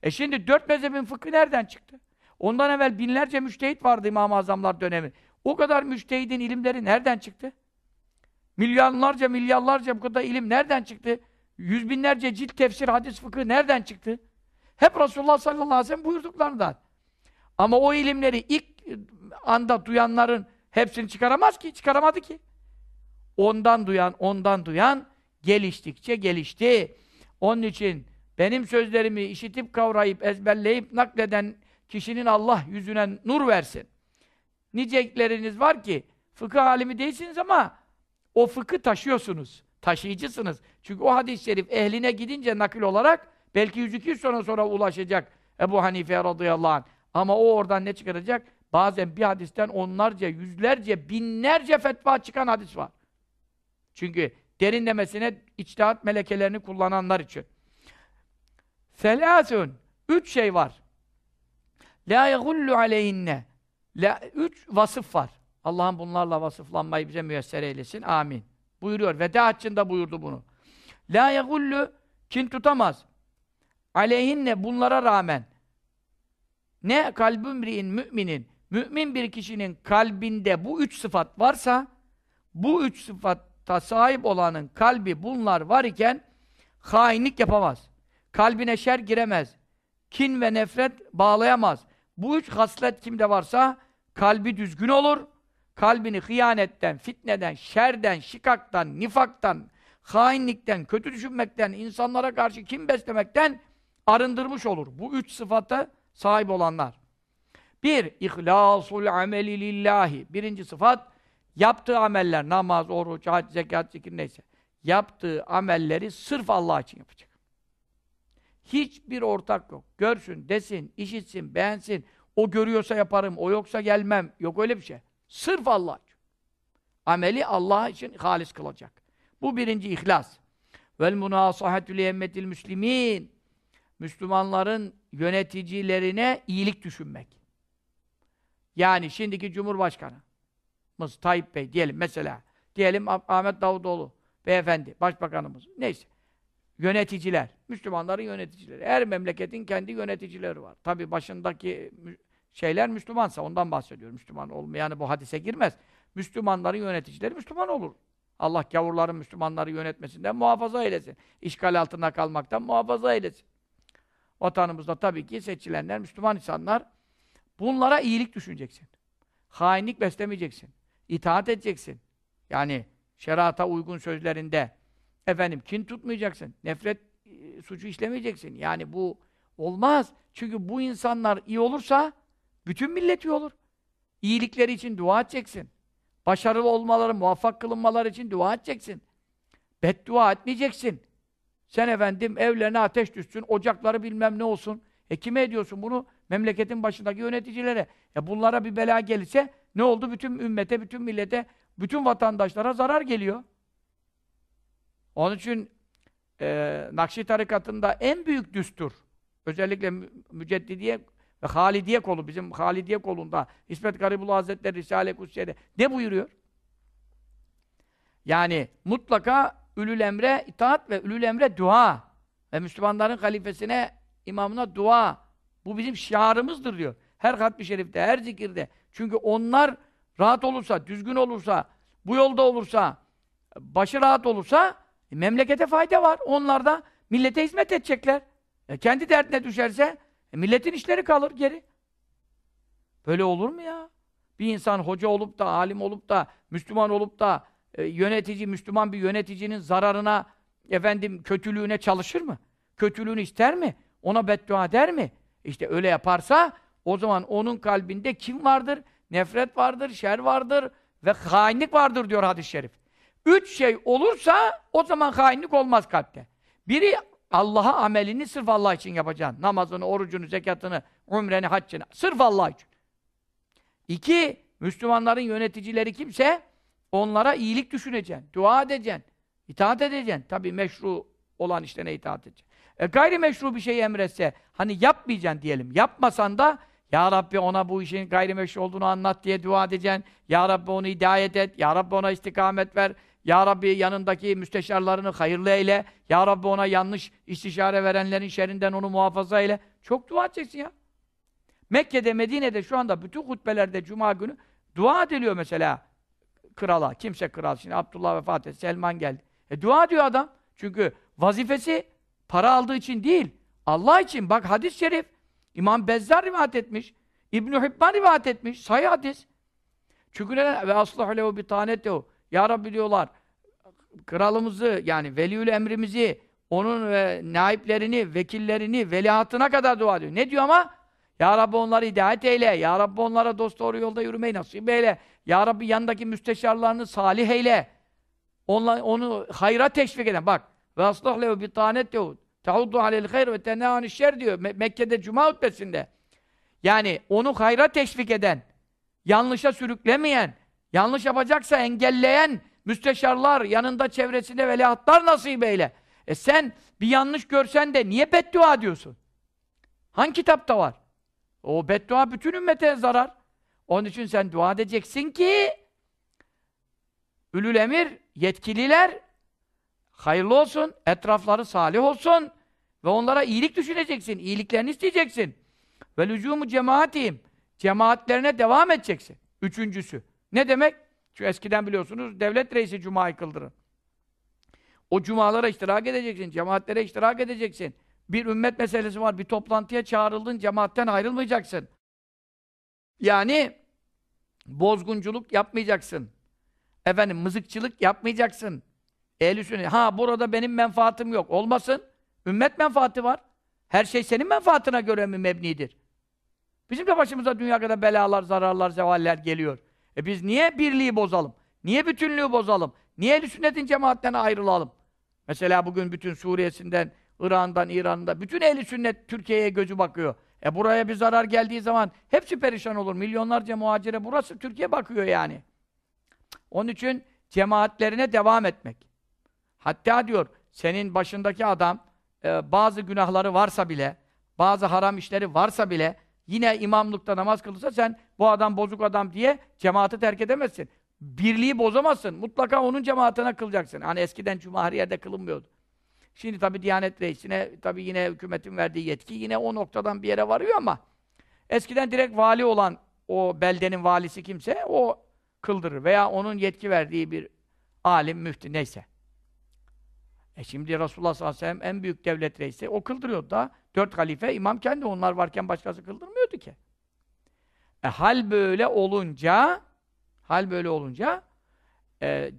E şimdi dört mezhebin fıkhı nereden çıktı? Ondan evvel binlerce müştehit vardı İmam-ı Azamlar dönemi. O kadar müştehidin ilimleri nereden çıktı? Milyonlarca, milyarlarca bu kadar ilim nereden çıktı? Yüz binlerce cilt tefsir, hadis, fıkıh nereden çıktı? Hep Resulullah sallallahu aleyhi ve sellem buyurduklarından. Ama o ilimleri ilk anda duyanların hepsini çıkaramaz ki, çıkaramadı ki. Ondan duyan, ondan duyan geliştikçe gelişti. Onun için benim sözlerimi işitip kavrayıp ezberleyip nakleden kişinin Allah yüzüne nur versin. Nicelikleriniz var ki fıkıh alimi değilsiniz ama o fıkı taşıyorsunuz. Taşıyıcısınız. Çünkü o hadis-i şerif ehline gidince nakil olarak belki 100-200 sonra sonra ulaşacak Ebu Hanife radıyallahu anh. Ama o oradan ne çıkaracak? Bazen bir hadisten onlarca, yüzlerce, binlerce fetva çıkan hadis var. Çünkü derinlemesine içtihat melekelerini kullananlar için. Selâsün. Üç şey var. La yegullu aleyhinne. Üç vasıf var. Allah'ın bunlarla vasıflanmayı bize müyesser eylesin. Amin. Buyuruyor. Veda haccında buyurdu bunu. La yegullu kin tutamaz. Aleyhinne bunlara rağmen ne kalbümri'in müminin mümin bir kişinin kalbinde bu üç sıfat varsa bu üç sıfatta sahip olanın kalbi bunlar var iken hainlik yapamaz. Kalbine şer giremez. Kin ve nefret bağlayamaz. Bu üç haslet kimde varsa kalbi düzgün olur. Kalbini hıyanetten, fitneden, şerden, şikaktan, nifaktan, hainlikten, kötü düşünmekten, insanlara karşı kim beslemekten arındırmış olur. Bu üç sıfata sahip olanlar. Bir, ihlasul ameli lillahi. Birinci sıfat, yaptığı ameller, namaz, oruç, hac, zekat, zikir neyse. Yaptığı amelleri sırf Allah için yapacak. Hiçbir ortak yok. Görsün, desin, işitsin, beğensin. O görüyorsa yaparım, o yoksa gelmem. Yok öyle bir şey. Sırf Allah için. Ameli Allah için halis kılacak. Bu birinci ihlas. Vel munasahatü liyemmetil müslimin. Müslümanların yöneticilerine iyilik düşünmek. Yani şimdiki Cumhurbaşkanı Tayyip Bey diyelim mesela. Diyelim Ahmet Davutoğlu beyefendi, başbakanımız. Neyse. Yöneticiler. Müslümanların yöneticileri. Her memleketin kendi yöneticileri var. Tabi başındaki şeyler Müslümansa ondan bahsediyorum. Müslüman olmayanı bu hadise girmez. Müslümanların yöneticileri Müslüman olur. Allah gavurların Müslümanları yönetmesinden muhafaza eylesin. İşgal altında kalmaktan muhafaza eylesin. Vatanımızda tabii ki seçilenler Müslüman insanlar. Bunlara iyilik düşüneceksin. Hainlik beslemeyeceksin. İtaat edeceksin. Yani şerata uygun sözlerinde efendim kin tutmayacaksın. Nefret e, suçu işlemeyeceksin. Yani bu olmaz. Çünkü bu insanlar iyi olursa bütün millet iyi olur. İyilikleri için dua edeceksin. Başarılı olmaları, muvaffak kılınmaları için dua edeceksin. Beddua etmeyeceksin. Sen efendim evlerine ateş düşsün, ocakları bilmem ne olsun. E kime ediyorsun bunu? Memleketin başındaki yöneticilere. E bunlara bir bela gelirse ne oldu? Bütün ümmete, bütün millete, bütün vatandaşlara zarar geliyor. Onun için e, Nakşi tarikatında en büyük düstur, özellikle Müceddidiye ve Halidiye kolu, bizim Halidiye kolunda İsmet Garibullah Hazretleri Risale-i Kutsiye'de ne buyuruyor? Yani mutlaka ülül emre itaat ve ülül emre dua. Ve Müslümanların halifesine, imamına dua. Bu bizim şiarımızdır diyor. Her hatmi şerifte, her zikirde. Çünkü onlar rahat olursa, düzgün olursa, bu yolda olursa, başı rahat olursa memlekete fayda var. Onlar da millete hizmet edecekler. E, kendi derdine düşerse e, milletin işleri kalır geri. Böyle olur mu ya? Bir insan hoca olup da, alim olup da, Müslüman olup da e, yönetici, Müslüman bir yöneticinin zararına, efendim kötülüğüne çalışır mı? Kötülüğünü ister mi? Ona beddua der mi? İşte öyle yaparsa o zaman onun kalbinde kim vardır? Nefret vardır, şer vardır ve hainlik vardır diyor hadis-i şerif. Üç şey olursa o zaman hainlik olmaz kalpte. Biri Allah'a amelini sırf Allah için yapacaksın. Namazını, orucunu, zekatını, umreni, haccını. Sırf Allah için. İki, Müslümanların yöneticileri kimse onlara iyilik düşüneceksin. Dua edeceksin. itaat edeceksin. Tabi meşru olan işlerine itaat edeceksin. E, gayrimeşru bir şey emretse, hani yapmayacaksın diyelim. Yapmasan da ya Rabbi ona bu işin gayrimeşru olduğunu anlat diye dua edeceksin. Ya Rabbi onu hidayet et. Ya Rabbi ona istikamet ver. Ya Rabbi yanındaki müsteşarlarını hayırlı eyle. Ya Rabbi ona yanlış istişare verenlerin şerrinden onu muhafaza eyle. Çok dua edeceksin ya. Mekke'de, Medine'de şu anda bütün hutbelerde Cuma günü dua ediliyor mesela. krala. Kimse kral. Şimdi Abdullah vefat etti. Selman geldi. E dua diyor adam. Çünkü vazifesi para aldığı için değil. Allah için. Bak hadis-i şerif. İmam Bezzar rivayet etmiş. İbn-i Hibban rivayet etmiş. Sayı hadis. Çünkü neden? Ve aslahu lehu bi tanetehu. Ya Rabbi diyorlar. Kralımızı yani veliül emrimizi onun e, naiplerini, vekillerini, veliahtına kadar dua ediyor. Ne diyor ama? Ya Rabbi onları hidayet eyle. Ya Rabbi onlara dost doğru yolda yürümeyi nasip eyle. Ya Rabbi yanındaki müsteşarlarını salih eyle. Onla, onu hayra teşvik eden. Bak. Ve aslah lehu bi tanetehu. Tauddu alel hayr ve tenâ şer diyor. Me Mekke'de Cuma hutbesinde. Yani onu hayra teşvik eden, yanlışa sürüklemeyen, yanlış yapacaksa engelleyen müsteşarlar, yanında çevresinde veliahtlar nasip eyle. E sen bir yanlış görsen de niye beddua diyorsun? Hangi kitapta var? O beddua bütün ümmete zarar. Onun için sen dua edeceksin ki ülül emir, yetkililer hayırlı olsun, etrafları salih olsun ve onlara iyilik düşüneceksin, iyiliklerini isteyeceksin. Ve lücumu cemaatiyim. Cemaatlerine devam edeceksin. Üçüncüsü. Ne demek? Çünkü eskiden biliyorsunuz devlet reisi cumayı kıldırır. O cumalara iştirak edeceksin, cemaatlere iştirak edeceksin. Bir ümmet meselesi var, bir toplantıya çağrıldın, cemaatten ayrılmayacaksın. Yani bozgunculuk yapmayacaksın. Efendim mızıkçılık yapmayacaksın. Ehl-i Ha burada benim menfaatim yok. Olmasın. Ümmet menfaati var. Her şey senin menfaatine göre mi mebnidir? Bizim de başımıza dünya kadar belalar, zararlar, zevaller geliyor. E biz niye birliği bozalım? Niye bütünlüğü bozalım? Niye ehl sünnetin cemaatten ayrılalım? Mesela bugün bütün Suriye'sinden, İran'dan, İran'da bütün ehli sünnet Türkiye'ye gözü bakıyor. E buraya bir zarar geldiği zaman hepsi perişan olur. Milyonlarca muhacire burası Türkiye bakıyor yani. Onun için cemaatlerine devam etmek. Hatta diyor senin başındaki adam e, bazı günahları varsa bile, bazı haram işleri varsa bile yine imamlıkta namaz kılırsa sen bu adam bozuk adam diye cemaati terk edemezsin. Birliği bozamazsın. Mutlaka onun cemaatine kılacaksın. Hani eskiden cuma her yerde kılınmıyordu. Şimdi tabi Diyanet Reisi'ne, tabi yine hükümetin verdiği yetki yine o noktadan bir yere varıyor ama eskiden direkt vali olan o beldenin valisi kimse o kıldırır veya onun yetki verdiği bir alim, müftü neyse. E şimdi Resulullah sallallahu aleyhi ve sellem en büyük devlet reisi o kıldırıyordu da. Dört halife, imam kendi onlar varken başkası kıldırmıyordu ki. E hal böyle olunca hal böyle olunca e,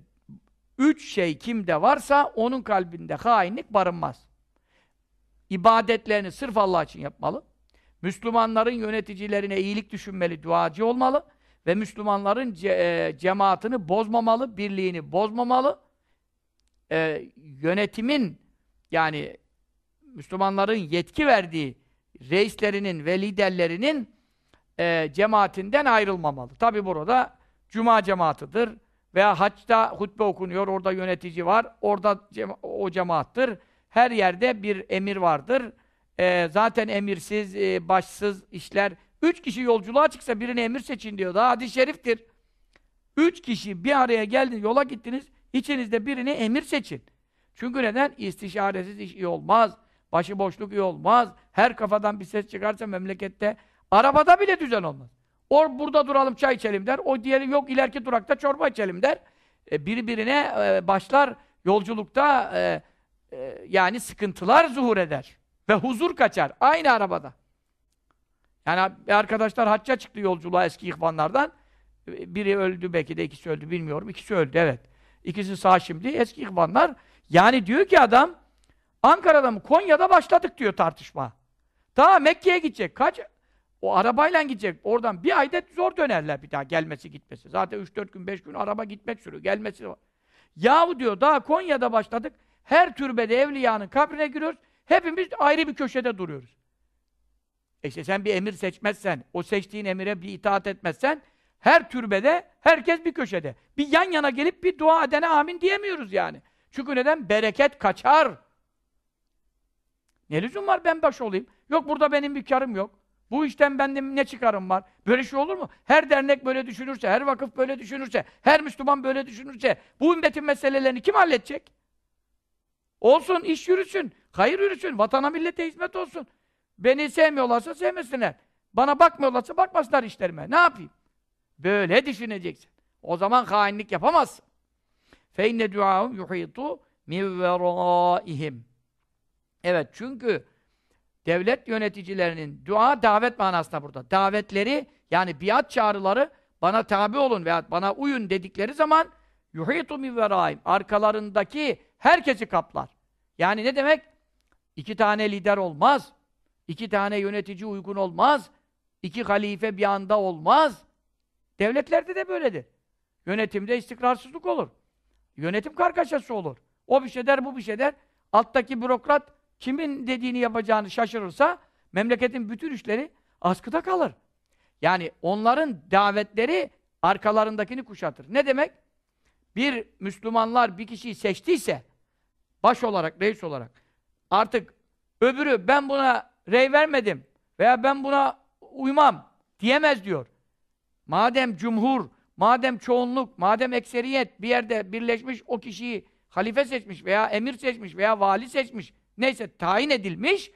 üç şey kimde varsa onun kalbinde hainlik barınmaz. İbadetlerini sırf Allah için yapmalı. Müslümanların yöneticilerine iyilik düşünmeli, duacı olmalı ve Müslümanların ce e, cemaatini bozmamalı, birliğini bozmamalı e, yönetimin yani Müslümanların yetki verdiği reislerinin ve liderlerinin e, cemaatinden ayrılmamalı. Tabi burada cuma cemaatıdır veya haçta hutbe okunuyor, orada yönetici var, orada cema o cemaattır. Her yerde bir emir vardır. E, zaten emirsiz, e, başsız işler. Üç kişi yolculuğa çıksa birini emir seçin diyor. Daha hadis-i şeriftir. Üç kişi bir araya geldiniz, yola gittiniz. İçinizde birini emir seçin. Çünkü neden? İstişaresiz iş iyi olmaz. Başıboşluk iyi olmaz. Her kafadan bir ses çıkarsa memlekette arabada bile düzen olmaz. O burada duralım çay içelim der. O diğeri yok ileriki durakta çorba içelim der. E, birbirine e, başlar yolculukta e, e, yani sıkıntılar zuhur eder. Ve huzur kaçar. Aynı arabada. Yani arkadaşlar hacca çıktı yolculuğa eski ihvanlardan. E, biri öldü belki de ikisi öldü bilmiyorum. İkisi öldü evet. İkisi sağ şimdi. Eski ihvanlar. Yani diyor ki adam Ankara'da mı Konya'da başladık diyor tartışma. Daha Mekke'ye gidecek. Kaç? O arabayla gidecek. Oradan bir ayda zor dönerler bir daha gelmesi gitmesi. Zaten 3-4 gün 5 gün araba gitmek sürüyor. Gelmesi var. Yahu diyor daha Konya'da başladık. Her türbede evliyanın kabrine giriyoruz. Hepimiz ayrı bir köşede duruyoruz. E işte sen bir emir seçmezsen, o seçtiğin emire bir itaat etmezsen her türbede, herkes bir köşede. Bir yan yana gelip bir dua edene amin diyemiyoruz yani. Çünkü neden? Bereket kaçar. Ne lüzum var ben baş olayım? Yok burada benim bir karım yok. Bu işten benim ne çıkarım var? Böyle şey olur mu? Her dernek böyle düşünürse, her vakıf böyle düşünürse, her Müslüman böyle düşünürse, bu ümmetin meselelerini kim halledecek? Olsun, iş yürüsün, hayır yürüsün, vatana millete hizmet olsun. Beni sevmiyorlarsa sevmesinler. Bana bakmıyorlarsa bakmasınlar işlerime. Ne yapayım? Böyle düşüneceksin. O zaman hainlik yapamazsın. İnne duahum yuhitu min veraihim. Evet çünkü devlet yöneticilerinin dua davet manasında burada. Davetleri yani biat çağrıları bana tabi olun veya bana uyun dedikleri zaman yuhitu min veraihim. Arkalarındaki herkesi kaplar. Yani ne demek? İki tane lider olmaz. İki tane yönetici uygun olmaz. İki halife bir anda olmaz. Devletlerde de böyledir. Yönetimde istikrarsızlık olur. Yönetim kargaşası olur. O bir şey der, bu bir şey der. Alttaki bürokrat kimin dediğini yapacağını şaşırırsa memleketin bütün işleri askıda kalır. Yani onların davetleri arkalarındakini kuşatır. Ne demek? Bir Müslümanlar bir kişiyi seçtiyse baş olarak, reis olarak artık öbürü ben buna rey vermedim veya ben buna uymam diyemez diyor. Madem cumhur, madem çoğunluk, madem ekseriyet bir yerde birleşmiş o kişiyi halife seçmiş veya emir seçmiş veya vali seçmiş neyse tayin edilmiş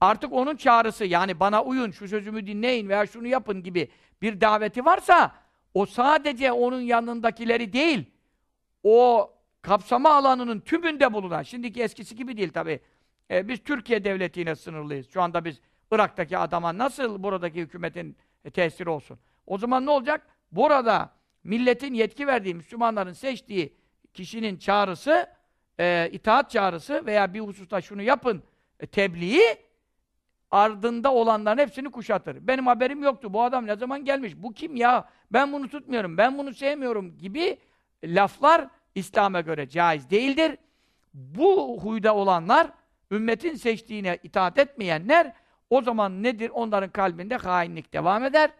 artık onun çağrısı yani bana uyun, şu sözümü dinleyin veya şunu yapın gibi bir daveti varsa o sadece onun yanındakileri değil o kapsama alanının tümünde bulunan, şimdiki eskisi gibi değil tabi. E, biz Türkiye devletiyle sınırlıyız. Şu anda biz Irak'taki adama nasıl buradaki hükümetin e, tesiri olsun? O zaman ne olacak? Burada milletin yetki verdiği, Müslümanların seçtiği kişinin çağrısı, e, itaat çağrısı veya bir hususta şunu yapın e, tebliği ardında olanların hepsini kuşatır. Benim haberim yoktu. Bu adam ne zaman gelmiş? Bu kim ya? Ben bunu tutmuyorum. Ben bunu sevmiyorum gibi laflar İslam'a göre caiz değildir. Bu huyda olanlar ümmetin seçtiğine itaat etmeyenler o zaman nedir? Onların kalbinde hainlik devam eder.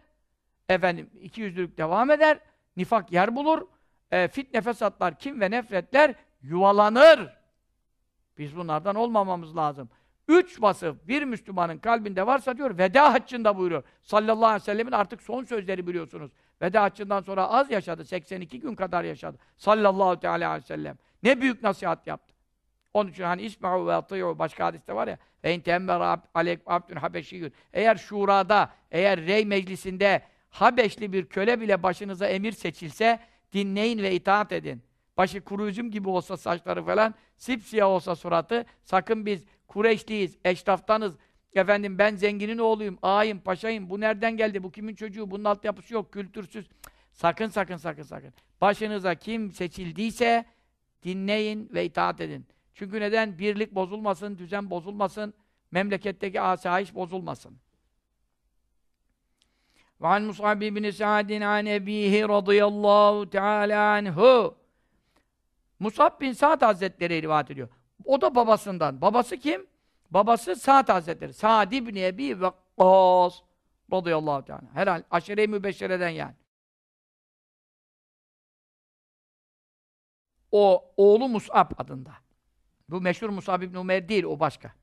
Efendim ikiyüzlülük devam eder. Nifak yer bulur. E, fitne fesatlar, kim ve nefretler yuvalanır. Biz bunlardan olmamamız lazım. Üç vasıf bir Müslümanın kalbinde varsa diyor veda haccında buyuruyor. Sallallahu aleyhi ve sellemin artık son sözleri biliyorsunuz. Veda haccından sonra az yaşadı. 82 gün kadar yaşadı. Sallallahu aleyhi ve sellem. Ne büyük nasihat yaptı. Onun için hani isma'u ve atî'u başka hadiste var ya ve in teemmere aleyk abdün habeşiyyün. Eğer şurada, eğer rey meclisinde Habeşli bir köle bile başınıza emir seçilse dinleyin ve itaat edin. Başı kuru üzüm gibi olsa saçları falan, sipsiyah olsa suratı, sakın biz Kureyşliyiz, eşraftanız, efendim ben zenginin oğluyum, ağayım, paşayım, bu nereden geldi, bu kimin çocuğu, bunun altyapısı yok, kültürsüz. Sakın, sakın, sakın, sakın. Başınıza kim seçildiyse dinleyin ve itaat edin. Çünkü neden? Birlik bozulmasın, düzen bozulmasın, memleketteki asayiş bozulmasın. Ve an Mus'ab ibn Sa'din an ebihi radıyallahu teala anhu. Mus'ab bin Sa'd Hazretleri rivayet ediyor. O da babasından. Babası kim? Babası Sa'd Hazretleri. Sa'd ibn Ebi Vakkas radıyallahu teala. Herhal aşire-i mübeşşereden yani. O oğlu Mus'ab adında. Bu meşhur Mus'ab ibn Umer değil, o başka.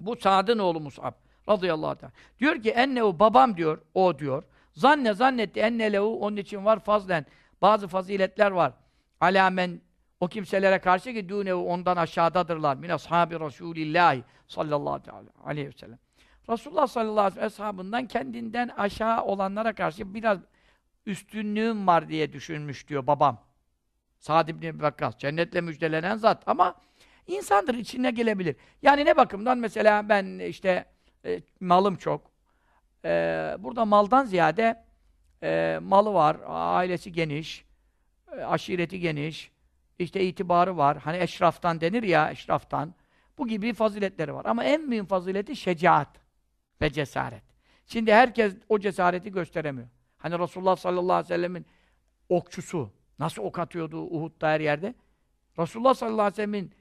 Bu Sa'd'ın oğlu Mus'ab radıyallahu teala. Diyor ki ennehu babam diyor, o diyor. Zanne zannetti ennelehu onun için var fazlen. Bazı faziletler var. Alamen o kimselere karşı ki dûnehu ondan aşağıdadırlar. Min ashabi Resulillahi sallallahu aleyhi ve sellem. Resulullah sallallahu aleyhi ve sellem ashabından kendinden aşağı olanlara karşı biraz üstünlüğüm var diye düşünmüş diyor babam. Sa'd ibn Vakkas. Cennetle müjdelenen zat ama insandır içine gelebilir. Yani ne bakımdan mesela ben işte e, malım çok. E, burada maldan ziyade e, malı var, ailesi geniş, e, aşireti geniş, işte itibarı var. Hani eşraftan denir ya, eşraftan. Bu gibi faziletleri var. Ama en büyük fazileti şecaat ve cesaret. Şimdi herkes o cesareti gösteremiyor. Hani Resulullah sallallahu aleyhi ve sellemin okçusu nasıl ok atıyordu Uhud'da her yerde? Resulullah sallallahu aleyhi ve sellemin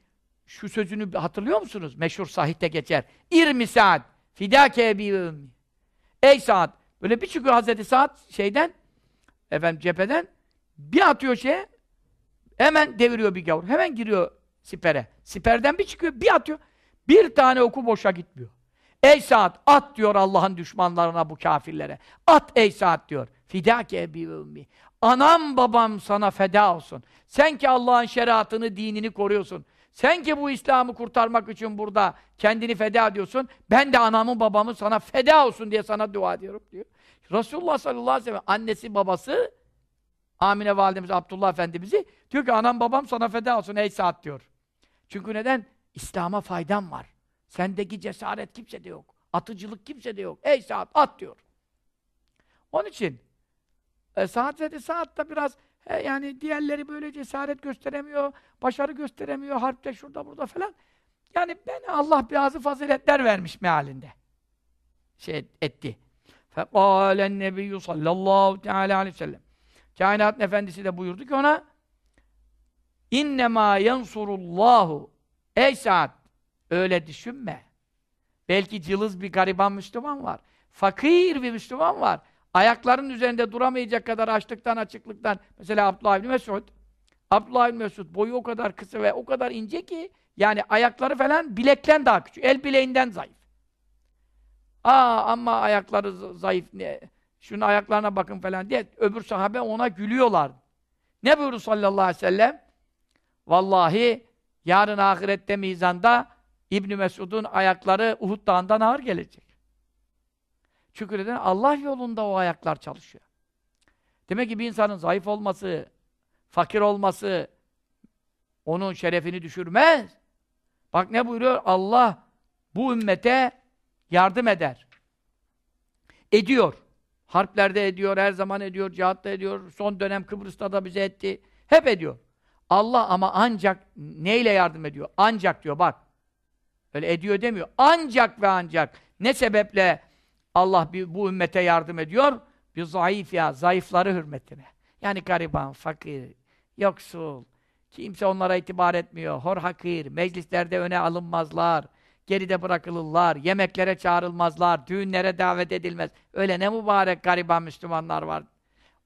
şu sözünü hatırlıyor musunuz? Meşhur sahihte geçer. İrmi Sa'd fidâke ebi ve ümmi. Ey Sa'd! Böyle bir çıkıyor Hazreti Sa'd şeyden efendim cepheden bir atıyor şeye Hemen deviriyor bir gavur. Hemen giriyor sipere. Siperden bir çıkıyor, bir atıyor. Bir tane oku boşa gitmiyor. Ey Sa'd, at diyor Allah'ın düşmanlarına bu kafirlere. At ey Sa'd diyor. Fidâke ebi ve ümmi. Anam babam sana feda olsun. Sen ki Allah'ın şeriatını, dinini koruyorsun. Sen ki bu İslam'ı kurtarmak için burada kendini feda ediyorsun. Ben de anamın babamın sana feda olsun diye sana dua ediyorum diyor. Resulullah sallallahu aleyhi ve sellem annesi babası Amine validemiz Abdullah Efendimiz'i diyor ki anam babam sana feda olsun ey saat diyor. Çünkü neden? İslam'a faydam var. Sendeki cesaret kimsede yok. Atıcılık kimsede yok. Ey saat at diyor. Onun için e, saat ve de saat da biraz e, yani diğerleri böyle cesaret gösteremiyor, başarı gösteremiyor, harpte şurada burada falan. Yani ben Allah bazı faziletler vermiş mealinde. Şey etti. Fekâlen nebiyyü sallallahu teâlâ aleyhi ve sellem. Kainatın efendisi de buyurdu ki ona İnnemâ yensurullahu Ey saat! Öyle düşünme. Belki cılız bir gariban Müslüman var. Fakir bir Müslüman var. Ayaklarının üzerinde duramayacak kadar açlıktan, açıklıktan. Mesela Abdullah İbni Mesud. Abdullah İbni Mesud boyu o kadar kısa ve o kadar ince ki yani ayakları falan bilekten daha küçük. El bileğinden zayıf. Aa ama ayakları zayıf. Ne? Şunun ayaklarına bakın falan diye öbür sahabe ona gülüyorlar. Ne buyurdu sallallahu aleyhi ve sellem? Vallahi yarın ahirette mizanda İbn Mesud'un ayakları Uhud Dağı'ndan ağır gelecek. Çünkü neden? Allah yolunda o ayaklar çalışıyor. Demek ki bir insanın zayıf olması, fakir olması onun şerefini düşürmez. Bak ne buyuruyor? Allah bu ümmete yardım eder. Ediyor. Harplerde ediyor, her zaman ediyor, cihatta ediyor. Son dönem Kıbrıs'ta da bize etti. Hep ediyor. Allah ama ancak neyle yardım ediyor? Ancak diyor bak. Öyle ediyor demiyor. Ancak ve ancak ne sebeple Allah bu ümmete yardım ediyor? Bir zayıf ya, zayıfları hürmetine. Yani gariban, fakir, yoksul, kimse onlara itibar etmiyor, hor hakir, meclislerde öne alınmazlar, geride bırakılırlar, yemeklere çağrılmazlar, düğünlere davet edilmez. Öyle ne mübarek gariban Müslümanlar var.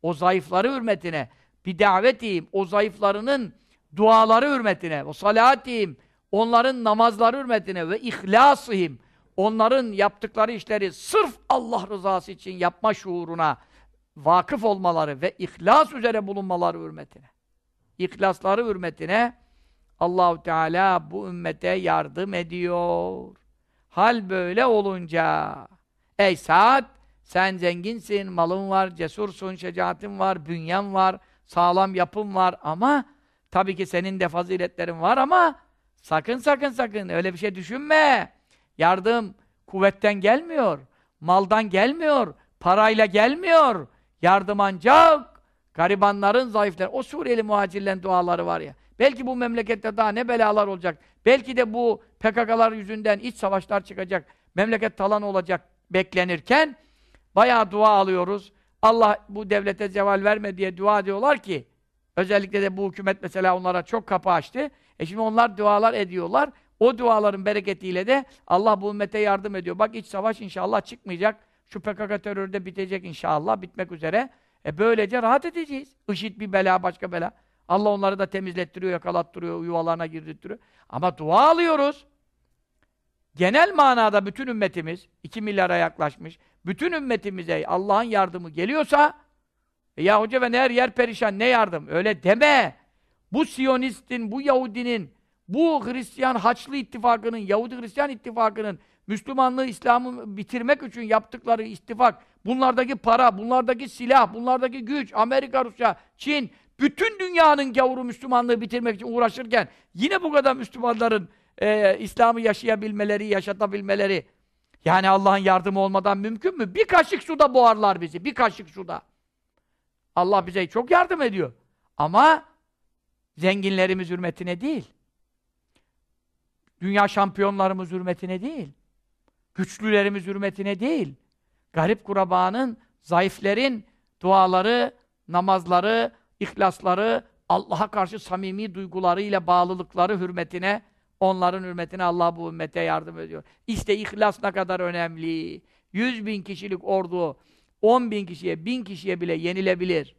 O zayıfları hürmetine, bir davetiyim, o zayıflarının duaları hürmetine, o salatiyim, onların namazları hürmetine ve ihlasihim, onların yaptıkları işleri sırf Allah rızası için yapma şuuruna vakıf olmaları ve ihlas üzere bulunmaları hürmetine. İhlasları hürmetine Allahu Teala bu ümmete yardım ediyor. Hal böyle olunca ey saat sen zenginsin, malın var, cesursun, şecaatin var, bünyen var, sağlam yapın var ama tabii ki senin de faziletlerin var ama sakın sakın sakın öyle bir şey düşünme. Yardım kuvvetten gelmiyor, maldan gelmiyor, parayla gelmiyor. Yardım ancak garibanların, zayıfların, o Suriyeli muhacirlerin duaları var ya. Belki bu memlekette daha ne belalar olacak. Belki de bu PKK'lar yüzünden iç savaşlar çıkacak. Memleket talan olacak beklenirken bayağı dua alıyoruz. Allah bu devlete zeval verme diye dua ediyorlar ki özellikle de bu hükümet mesela onlara çok kapı açtı. E şimdi onlar dualar ediyorlar. O duaların bereketiyle de Allah bu ümmete yardım ediyor. Bak iç savaş inşallah çıkmayacak. Şu PKK terörü de bitecek inşallah. Bitmek üzere. E böylece rahat edeceğiz. IŞİD bir bela, başka bela. Allah onları da temizlettiriyor, yakalattırıyor, yuvalarına girdirtiyor. Ama dua alıyoruz. Genel manada bütün ümmetimiz, 2 milyara yaklaşmış, bütün ümmetimize Allah'ın yardımı geliyorsa, e ya hoca ve her yer perişan, ne yardım? Öyle deme! Bu Siyonistin, bu Yahudinin, bu Hristiyan Haçlı ittifakının, Yahudi Hristiyan ittifakının Müslümanlığı, İslam'ı bitirmek için yaptıkları ittifak, bunlardaki para, bunlardaki silah, bunlardaki güç, Amerika, Rusya, Çin, bütün dünyanın gavuru Müslümanlığı bitirmek için uğraşırken yine bu kadar Müslümanların e, İslam'ı yaşayabilmeleri, yaşatabilmeleri yani Allah'ın yardımı olmadan mümkün mü? Bir kaşık suda boğarlar bizi, bir kaşık suda. Allah bize çok yardım ediyor. Ama zenginlerimiz hürmetine değil. Dünya şampiyonlarımız hürmetine değil. Güçlülerimiz hürmetine değil. Garip kurabanın, zayıflerin duaları, namazları, ihlasları, Allah'a karşı samimi duygularıyla bağlılıkları hürmetine, onların hürmetine Allah bu ümmete yardım ediyor. İşte ihlas ne kadar önemli. Yüz bin kişilik ordu, on bin kişiye, bin kişiye bile yenilebilir.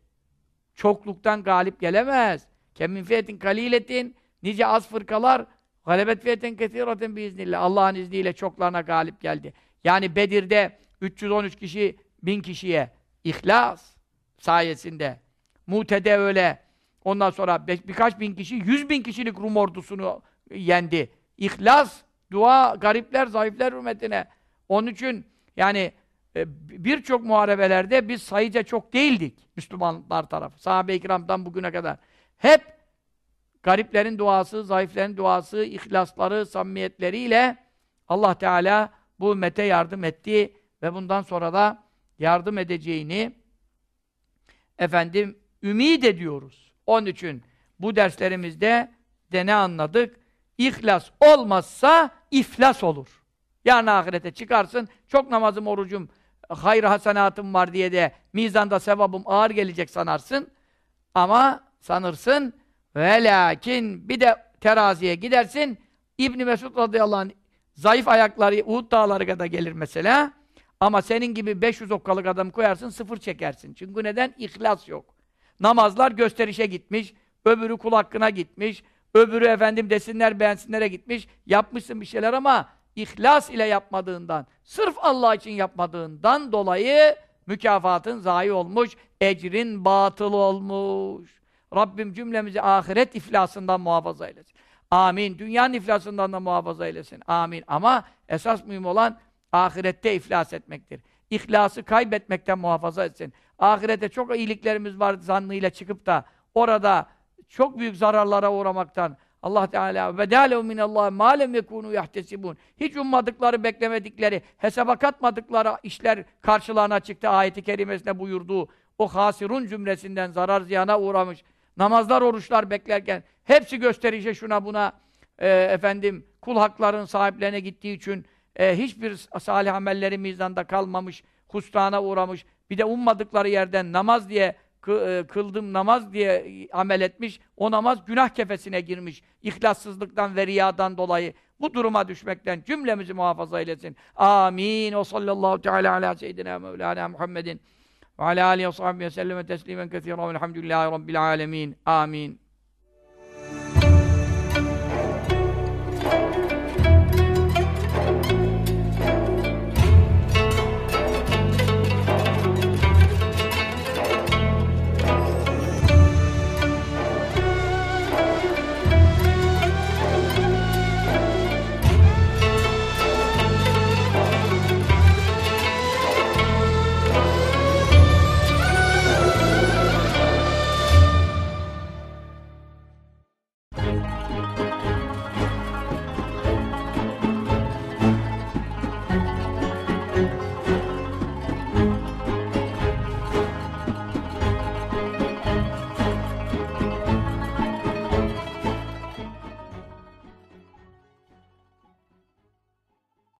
Çokluktan galip gelemez. Kemin fiyetin kaliletin, nice az fırkalar, galebet fiyetin ketiraten biiznillah. Allah'ın izniyle çoklarına galip geldi. Yani Bedir'de 313 kişi, bin kişiye ihlas sayesinde Mute'de öyle. Ondan sonra birkaç bin kişi, yüz bin kişilik Rum ordusunu yendi. İhlas, dua, garipler, zayıfler hürmetine. Onun için yani e, birçok muharebelerde biz sayıca çok değildik Müslümanlar tarafı. Sahabe-i kiramdan bugüne kadar. Hep gariplerin duası, zayıflerin duası, ihlasları, samimiyetleriyle Allah Teala bu ümmete yardım etti ve bundan sonra da yardım edeceğini efendim ümid ediyoruz. Onun için bu derslerimizde de ne anladık? İhlas olmazsa iflas olur. Yarın ahirete çıkarsın, çok namazım, orucum, hayır hasenatım var diye de mizanda sevabım ağır gelecek sanarsın. Ama sanırsın ve lakin bir de teraziye gidersin. İbn Mesud radıyallahu anh zayıf ayakları Uhud dağları kadar gelir mesela. Ama senin gibi 500 okkalık adam koyarsın sıfır çekersin. Çünkü neden? İhlas yok. Namazlar gösterişe gitmiş, öbürü kul hakkına gitmiş, öbürü efendim desinler beğensinlere gitmiş. Yapmışsın bir şeyler ama ihlas ile yapmadığından, sırf Allah için yapmadığından dolayı mükafatın zayi olmuş, ecrin batıl olmuş. Rabbim cümlemizi ahiret iflasından muhafaza eylesin. Amin. Dünyanın iflasından da muhafaza eylesin. Amin. Ama esas mühim olan ahirette iflas etmektir. İhlası kaybetmekten muhafaza etsin. Ahirete çok iyiliklerimiz var zannıyla çıkıp da orada çok büyük zararlara uğramaktan Allah Teala ve dâlehu minallâhi mâ lem yekûnû yahtesibûn. Hiç ummadıkları, beklemedikleri, hesaba katmadıkları işler karşılarına çıktı. Ayet-i kerimesinde buyurduğu o hasirun cümlesinden zarar ziyana uğramış. Namazlar, oruçlar beklerken hepsi gösterişe şuna buna e, efendim kul hakların sahiplerine gittiği için e, hiçbir salih amelleri mizanda kalmamış, husrana uğramış. Bir de ummadıkları yerden namaz diye e, kıldım namaz diye amel etmiş, o namaz günah kefesine girmiş. İhlassızlıktan ve riyadan dolayı bu duruma düşmekten cümlemizi muhafaza eylesin. Amin. O sallallahu teala ala seyyidina Mevlana Muhammedin ve ala alihi ve sahbihi ve selleme teslimen kesiren velhamdülillahi rabbil alemin. Amin.